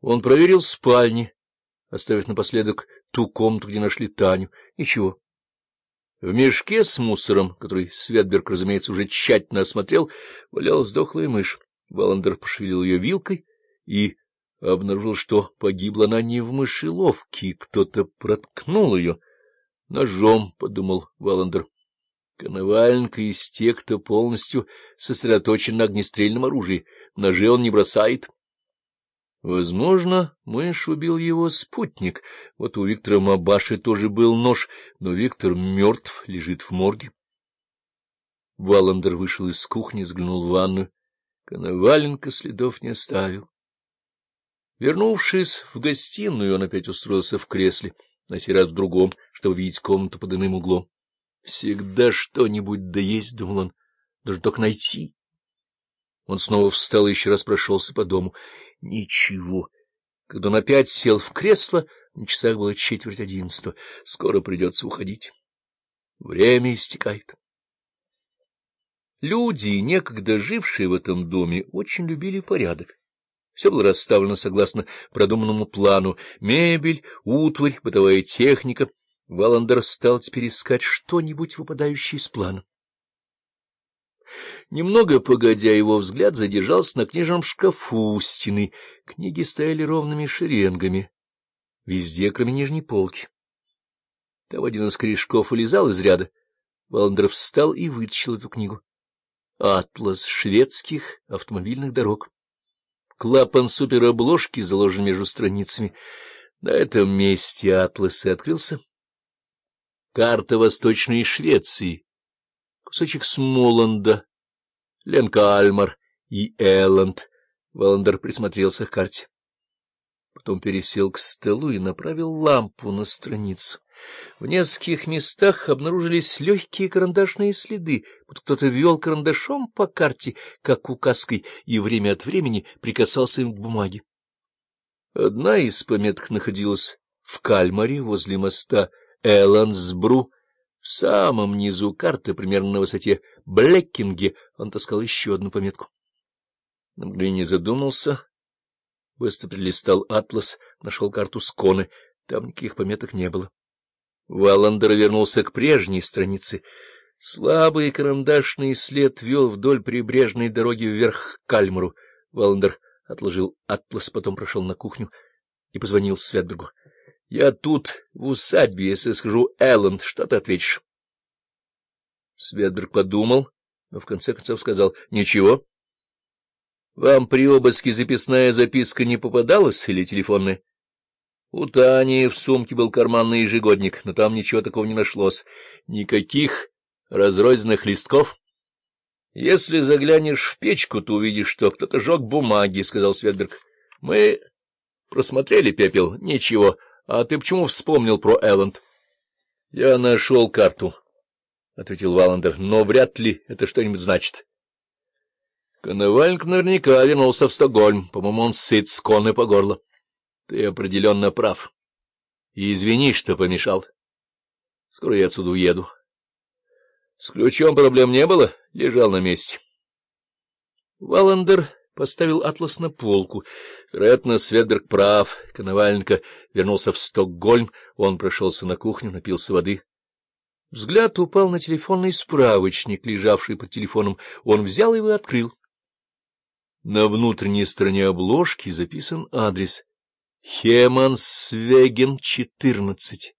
Он проверил спальни, оставив напоследок ту комнату, где нашли Таню. Ничего. В мешке с мусором, который Светберг, разумеется, уже тщательно осмотрел, валялась дохлая мышь. Валандер пошевелил ее вилкой и обнаружил, что погибла она не в мышеловке, кто-то проткнул ее. Ножом, — подумал Валандер. Коноваленко из тех, кто полностью сосредоточен на огнестрельном оружии. Ножи он не бросает. Возможно, мышь убил его спутник. Вот у Виктора Мабаши тоже был нож, но Виктор мертв, лежит в морге. Валандер вышел из кухни, взглянул в ванную. Коноваленко следов не оставил. Вернувшись в гостиную, он опять устроился в кресле, на сей раз в другом, чтобы видеть комнату под иным углом. Всегда что-нибудь да есть, — думал он, — нужно только найти. Он снова встал и еще раз прошелся по дому. Ничего. Когда он опять сел в кресло, на часах было четверть одиннадцатого. Скоро придется уходить. Время истекает. Люди, некогда жившие в этом доме, очень любили порядок. Все было расставлено согласно продуманному плану. Мебель, утварь, бытовая техника. Валандер стал теперь искать что-нибудь, выпадающее из плана. Немного погодя, его взгляд задержался на книжном шкафу у стены. Книги стояли ровными шеренгами, везде, кроме нижней полки. Там один из корешков вылезал из ряда. Валандер встал и вытащил эту книгу. «Атлас шведских автомобильных дорог». Клапан суперобложки заложен между страницами. На этом месте атлас и открылся. Карта Восточной Швеции кусочек Смоланда, Ленка Альмар и Элланд. Валандер присмотрелся к карте. Потом пересел к столу и направил лампу на страницу. В нескольких местах обнаружились легкие карандашные следы, будто кто-то вел карандашом по карте, как указкой, и время от времени прикасался им к бумаге. Одна из пометок находилась в Кальмаре возле моста Элландсбру, в самом низу карты, примерно на высоте Блеккинге, он таскал еще одну пометку. На мгновение задумался, быстро прилистал атлас, нашел карту Сконы, там никаких пометок не было. Валандер вернулся к прежней странице. Слабый карандашный след вел вдоль прибрежной дороги вверх к Кальмару. Валандер отложил атлас, потом прошел на кухню и позвонил Светбергу. Я тут, в усадьбе, если скажу Элленд, что ты ответишь? Светберг подумал, но в конце концов сказал «Ничего». «Вам при обыске записная записка не попадалась или телефонная?» У Тани в сумке был карманный ежегодник, но там ничего такого не нашлось. Никаких разрозненных листков. — Если заглянешь в печку, то увидишь, что кто-то жег бумаги, — сказал Светберг. — Мы просмотрели пепел. Ничего. А ты почему вспомнил про Элленд? — Я нашел карту, — ответил Валандер, — но вряд ли это что-нибудь значит. Коновальник наверняка вернулся в Стокгольм. По-моему, он сыт с коны по горло. Ты определенно прав. И извини, что помешал. Скоро я отсюда уеду. С ключом проблем не было, лежал на месте. Валандер поставил атлас на полку. Вероятно, Светберг прав. Коноваленко вернулся в Стокгольм. Он прошелся на кухню, напился воды. Взгляд упал на телефонный справочник, лежавший под телефоном. Он взял его и открыл. На внутренней стороне обложки записан адрес. Хемансвеген, 14.